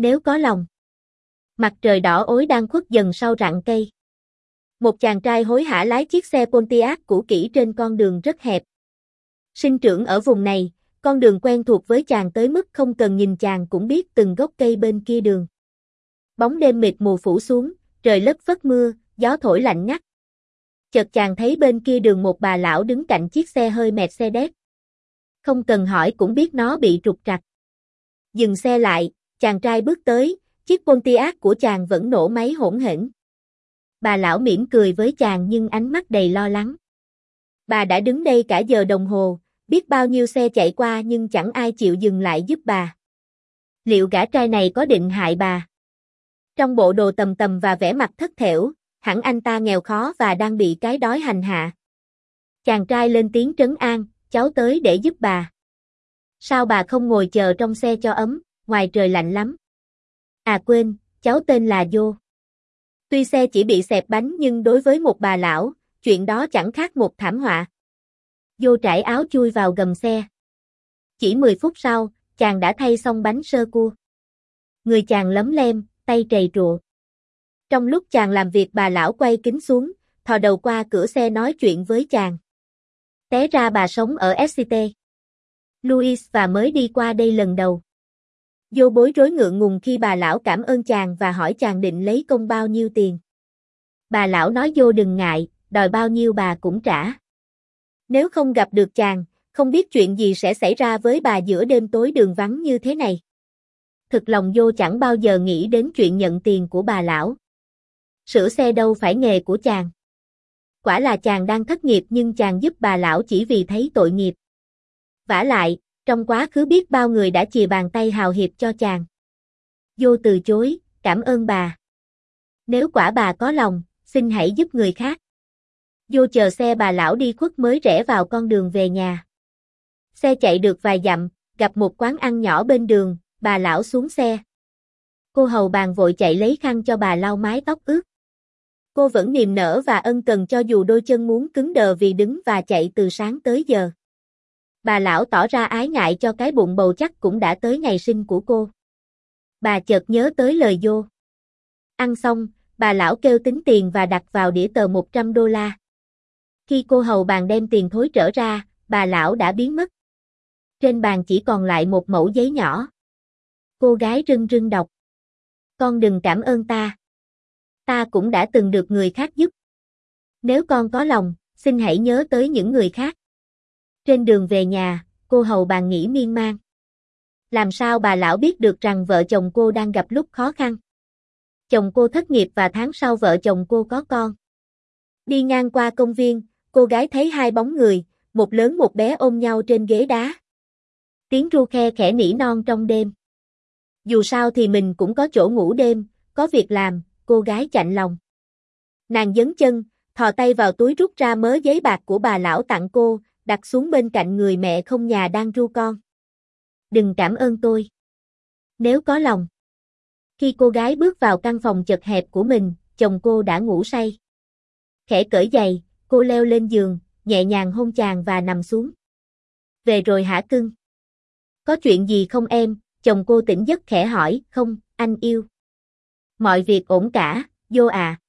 Nếu có lòng. Mặt trời đỏ ối đang khuất dần sau rặng cây. Một chàng trai hối hả lái chiếc xe Pontiac cũ kỹ trên con đường rất hẹp. Sinh trưởng ở vùng này, con đường quen thuộc với chàng tới mức không cần nhìn chàng cũng biết từng gốc cây bên kia đường. Bóng đêm mịt mù phủ xuống, trời lất phất mưa, gió thổi lạnh ngắt. Chợt chàng thấy bên kia đường một bà lão đứng cạnh chiếc xe hơi mệt xe đét. Không cần hỏi cũng biết nó bị trục trặc. Dừng xe lại, chàng trai bước tới, chiếc Pontiac của chàng vẫn nổ máy hỗn hển. Bà lão mỉm cười với chàng nhưng ánh mắt đầy lo lắng. Bà đã đứng đây cả giờ đồng hồ, biết bao nhiêu xe chạy qua nhưng chẳng ai chịu dừng lại giúp bà. Liệu gã trai này có định hại bà? Trong bộ đồ tầm tầm và vẻ mặt thất thểu, hẳn anh ta nghèo khó và đang bị cái đói hành hạ. Chàng trai lên tiếng trấn an, cháu tới để giúp bà. Sao bà không ngồi chờ trong xe cho ấm, ngoài trời lạnh lắm. À quên, cháu tên là Vô. Tuy xe chỉ bị xẹp bánh nhưng đối với một bà lão, chuyện đó chẳng khác một thảm họa. Vô trải áo chui vào gầm xe. Chỉ 10 phút sau, chàng đã thay xong bánh sơ cua. Người chàng lấm lem, tay trầy trụa. Trong lúc chàng làm việc bà lão quay kính xuống, thò đầu qua cửa xe nói chuyện với chàng. Té ra bà sống ở SCT. Louis và mới đi qua đây lần đầu. Vô bối rối ngượng ngùng khi bà lão cảm ơn chàng và hỏi chàng định lấy công bao nhiêu tiền. Bà lão nói vô đừng ngại, đòi bao nhiêu bà cũng trả. Nếu không gặp được chàng, không biết chuyện gì sẽ xảy ra với bà giữa đêm tối đường vắng như thế này. Thực lòng vô chẳng bao giờ nghĩ đến chuyện nhận tiền của bà lão. Sửa xe đâu phải nghề của chàng. Quả là chàng đang thất nghiệp nhưng chàng giúp bà lão chỉ vì thấy tội nghiệp. vả lại, trong quá khứ biết bao người đã chìa bàn tay hào hiệp cho chàng. Vô từ chối, cảm ơn bà. Nếu quả bà có lòng, xin hãy giúp người khác. Vô chờ xe bà lão đi khuất mới rẽ vào con đường về nhà. Xe chạy được vài dặm, gặp một quán ăn nhỏ bên đường, bà lão xuống xe. Cô hầu bàn vội chạy lấy khăn cho bà lau mái tóc ướt. Cô vẫn niềm nở và ân cần cho dù đôi chân muốn cứng đờ vì đứng và chạy từ sáng tới giờ. Bà lão tỏ ra ái ngại cho cái bụng bầu chắc cũng đã tới ngày sinh của cô. Bà chợt nhớ tới lời vô. Ăn xong, bà lão kêu tính tiền và đặt vào đĩa tờ 100 đô la. Khi cô hầu bàn đem tiền thối trở ra, bà lão đã biến mất. Trên bàn chỉ còn lại một mẫu giấy nhỏ. Cô gái rưng rưng đọc. Con đừng cảm ơn ta. Ta cũng đã từng được người khác giúp. Nếu con có lòng, xin hãy nhớ tới những người khác. Trên đường về nhà, cô hầu bàn nghĩ miên man. Làm sao bà lão biết được rằng vợ chồng cô đang gặp lúc khó khăn? Chồng cô thất nghiệp và tháng sau vợ chồng cô có con. Đi ngang qua công viên, cô gái thấy hai bóng người, một lớn một bé ôm nhau trên ghế đá. Tiếng ru khe khẽ nỉ non trong đêm. Dù sao thì mình cũng có chỗ ngủ đêm, có việc làm, cô gái chạnh lòng. Nàng dấn chân, thò tay vào túi rút ra mớ giấy bạc của bà lão tặng cô, đặt xuống bên cạnh người mẹ không nhà đang ru con. Đừng cảm ơn tôi. Nếu có lòng. Khi cô gái bước vào căn phòng chật hẹp của mình, chồng cô đã ngủ say. Khẽ cởi giày, cô leo lên giường, nhẹ nhàng hôn chàng và nằm xuống. Về rồi hả cưng? Có chuyện gì không em? Chồng cô tỉnh giấc khẽ hỏi, không, anh yêu. Mọi việc ổn cả, vô à.